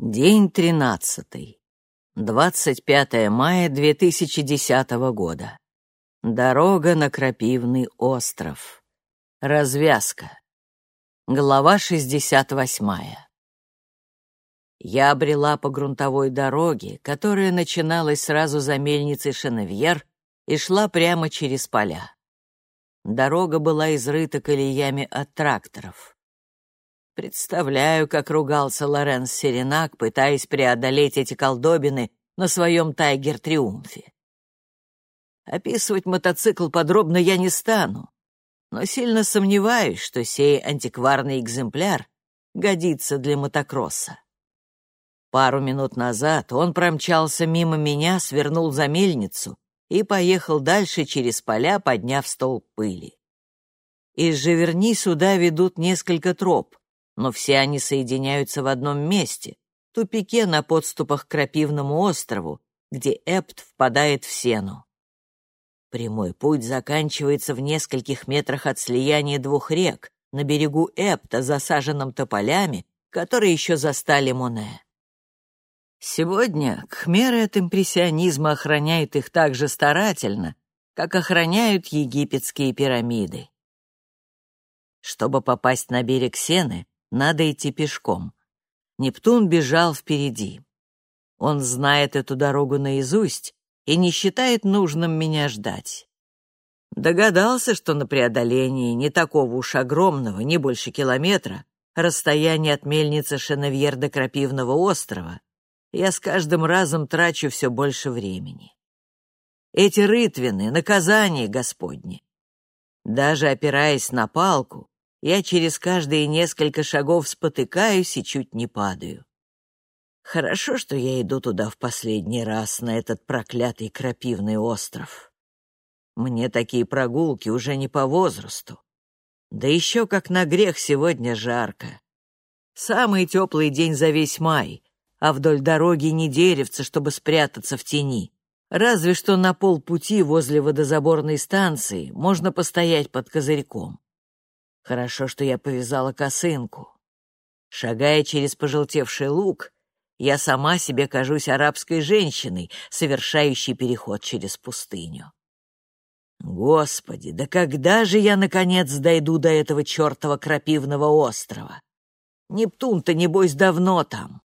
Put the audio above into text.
День тринадцатый. 25 мая 2010 года. Дорога на Крапивный остров. Развязка. Глава 68. Я обрела по грунтовой дороге, которая начиналась сразу за мельницей Шеневьер и шла прямо через поля. Дорога была изрыта колеями от тракторов. Представляю, как ругался Лоренс Серенак, пытаясь преодолеть эти колдобины на своем Тайгер-триумфе. Описывать мотоцикл подробно я не стану, но сильно сомневаюсь, что сей антикварный экземпляр годится для мотокросса. Пару минут назад он промчался мимо меня, свернул за мельницу и поехал дальше через поля, подняв стол пыли. Из Живерни сюда ведут несколько троп, но все они соединяются в одном месте, тупике на подступах к Крапивному острову, где Эпт впадает в Сену. Прямой путь заканчивается в нескольких метрах от слияния двух рек, на берегу Эпта, засаженном тополями, которые еще застали Моне. Сегодня кхмеры от импрессионизма охраняют их так же старательно, как охраняют египетские пирамиды. Чтобы попасть на берег Сены, надо идти пешком. Нептун бежал впереди. Он знает эту дорогу наизусть и не считает нужным меня ждать. Догадался, что на преодолении не такого уж огромного, не больше километра, расстояние от мельницы Шеневьер до Крапивного острова, я с каждым разом трачу все больше времени. Эти рытвины — наказание Господне. Даже опираясь на палку, я через каждые несколько шагов спотыкаюсь и чуть не падаю. Хорошо, что я иду туда в последний раз, на этот проклятый крапивный остров. Мне такие прогулки уже не по возрасту. Да еще как на грех сегодня жарко. Самый теплый день за весь май, а вдоль дороги не деревца, чтобы спрятаться в тени. Разве что на полпути возле водозаборной станции можно постоять под козырьком. Хорошо, что я повязала косынку. Шагая через пожелтевший луг, я сама себе кажусь арабской женщиной, совершающей переход через пустыню. Господи, да когда же я, наконец, дойду до этого чертова крапивного острова? Нептун-то, небось, давно там.